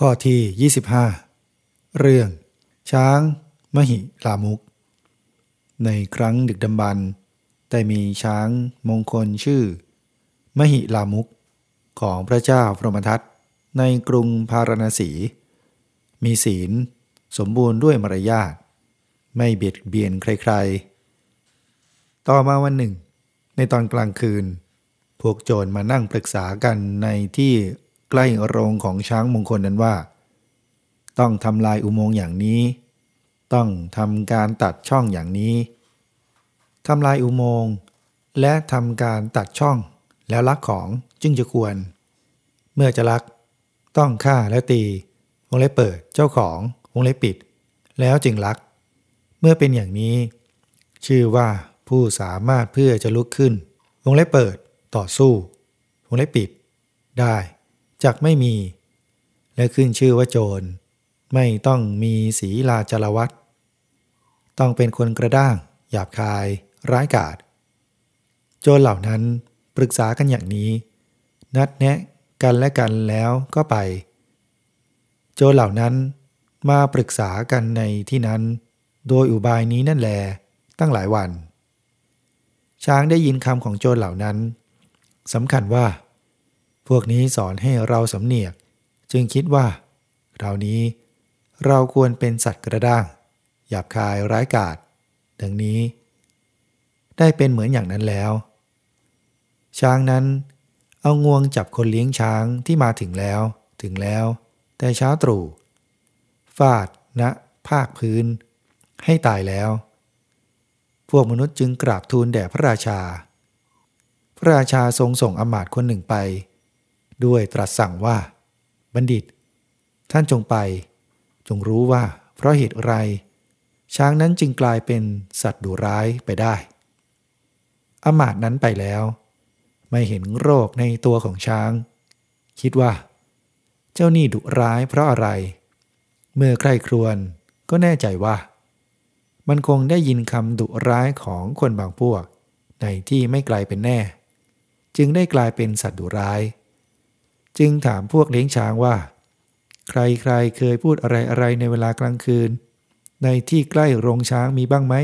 ข้อที่ 25 เรื่อง ช้าง มหิลามุก ในครั้งดึกดำบรรพ์ได้มีช้างมงคลชื่อ มหิลามุก ของพระเจ้าพรหมทัตในกรุงพาราณสี มีศีล สมบูรณ์ด้วยมารยาทไม่เบียดเบียนใครๆ ต่อมาวันหนึ่ง ในตอนกลางคืน พวกโจรมานั่งปรึกษากันในที่ ใกล้โรงของช้างมงคลนั้นว่า ต้องทำลายอุโมงค์อย่างนี้ ต้องทำการตัดช่องอย่างนี้ทำลายอุโมงค์และทำการตัดช่องแล้วลักของจึงจะควร เมื่อจะลัก ต้องฆ่าและตี วงเล็บเปิดเจ้าของวงเล็บปิด แล้วจึงลัก เมื่อเป็นอย่างนี้ ชื่อว่าผู้สามารถเพื่อจะลุกขึ้น วงเล็บเปิด ต่อสู้ วงเล็บปิด ได้ จักไม่มี และขึ้นชื่อว่าโจร ไม่ต้องมีศีลาจารวัตต้องเป็นคนกระด้าง หยาบคาย ร้ายกาจโจรเหล่านั้นปรึกษากันอย่างนี้ นัดแนะกันและกันแล้วก็ไป โจรเหล่านั้นมาปรึกษากันในที่นั้น โดยอุบายนี้นั่นแลตั้งหลายวัน ช้างได้ยินคำของโจรเหล่านั้นสำคัญว่า พวกนี้สอนให้เราสำเนียก จึงคิดว่าคราวนี้ เราควรเป็นสัตว์กระด้าง หยาบคายร้ายกาจดังนี้ ได้เป็นเหมือนอย่างนั้นแล้ว ช้างนั้น เอางวงจับคนเลี้ยงช้างที่มาถึงแล้ว ถึงแล้ว แต่เช้าตรู่ฟาดณนะภาคพื้น ให้ตายแล้ว พวกมนุษย์จึงกราบทูลแด่พระราชา พระราชาทรงส่งอมาตย์คนหนึ่งไป ด้วยตรัสสั่งว่า บัณฑิต ท่านจงไป จงรู้ว่า เพราะเหตุไร ช้างนั้นจึงกลายเป็นสัตว์ดุร้ายไปได้ อมาตนั้นไปแล้ว ไม่เห็นโรคในตัวของช้าง คิดว่า เจ้านี่ดุร้ายเพราะอะไร เมื่อใครครวญก็แน่ใจว่า มันคงได้ยินคำดุร้ายของคนบางพวก ในที่ไม่ไกลเป็นแน่ จึงได้กลายเป็นสัตว์ดุร้าย จึงถามพวกเลี้ยงช้างว่า ใครใครเคยพูดอะไรอะไรในเวลากลางคืน ในที่ใกล้โรงช้างมีบ้างไหม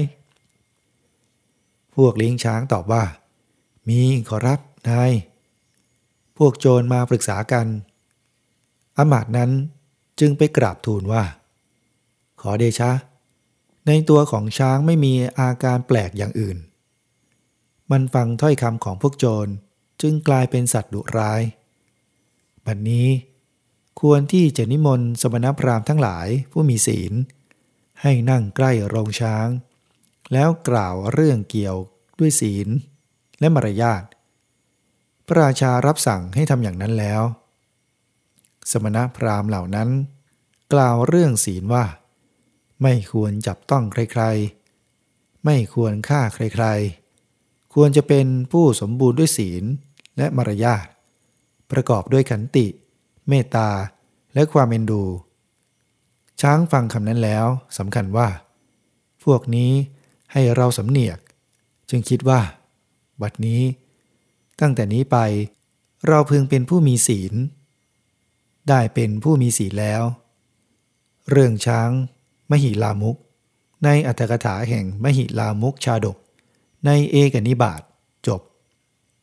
พวกเลี้ยงช้างตอบว่า มีขอรับนาย พวกโจรมาปรึกษากันอมาตนั้นจึงไปกราบทูลว่า ขอเดชะ ในตัวของช้างไม่มีอาการแปลกอย่างอื่น มันฟังถ้อยคำของพวกโจรจึงกลายเป็นสัตว์ดุร้าย บัดนนี้ ควรที่จะนิมนต์สมณพราหมณ์ทั้งหลายผู้มีศีล ให้นั่งใกล้โรงช้าง แล้วกล่าวเรื่องเกี่ยวด้วยศีลและมารยาทพระราชารับสั่งให้ทำอย่างนั้นแล้ว สมณพราหมณ์เหล่านั้น กล่าวเรื่องศีลว่า ไม่ควรจับต้องใครๆ ไม่ควรฆ่าใครๆ ควรจะเป็นผู้สมบูรณ์ด้วยศีลและมารยาท ประกอบด้วยขันติ เมตตา และความเอ็นดู ช้างฟังคำนั้นแล้วสำคัญว่า พวกนี้ให้เราสำเนียก จึงคิดว่า บัดนี้ ตั้งแต่นี้ไป เราพึงเป็นผู้มีศีล ได้เป็นผู้มีศีลแล้ว เรื่องช้าง มหิลามุก ในอัตถกถาแห่งมหิลามุกชาดก ในเอกนิบาตจบ